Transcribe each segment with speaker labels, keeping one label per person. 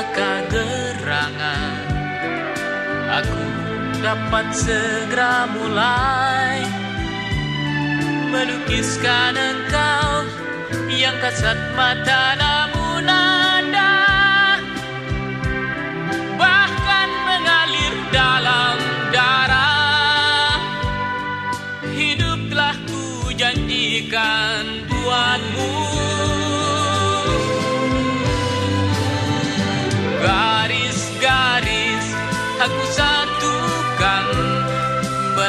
Speaker 1: manakah gerangan Aku dapat segera mulai. Melukiskan engkau Yang kasat mata namun ada. Bahkan mengalir dalam darah. Hidup telah ku janjikan buatmu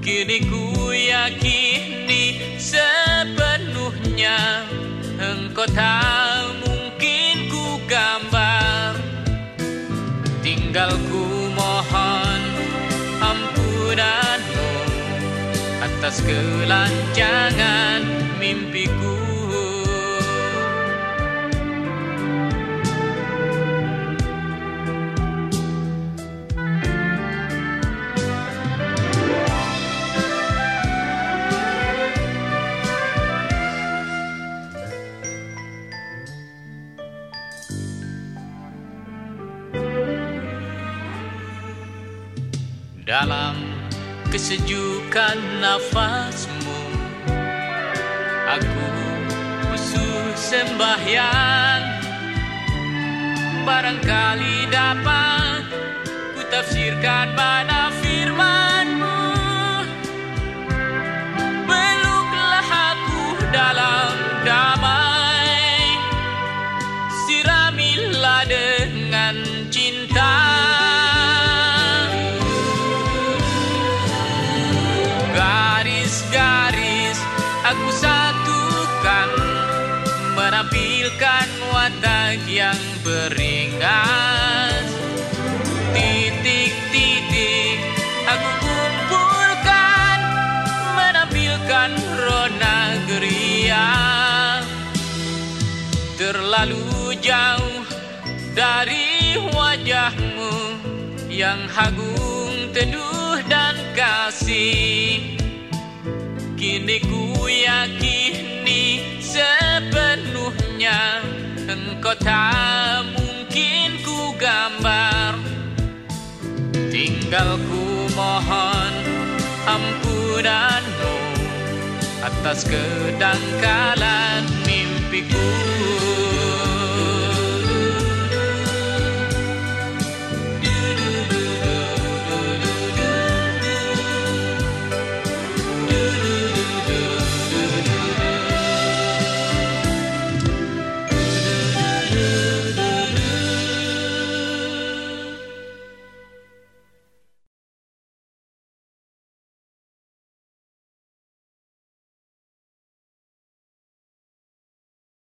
Speaker 1: Kini ku yakini sepenuhnya Engkau tak mungkin ku gambar. Tinggal ku mohon ampunanmu Atas kelancangan dalam kesejukan nafasmu. Aku khusus sembahyang. Barangkali dapat ku tafsirkan mana aku satukan Menampilkan watak yang beringas. Titik-titik aku kumpulkan Menampilkan rona geria. Terlalu jauh dari wajahmu Yang agung, teduh dan kasih Kini ku yakini sepenuhnya Engkau tak mungkin ku gambar. Tinggal ku mohon ampunanmu Atas kedangkalan mimpiku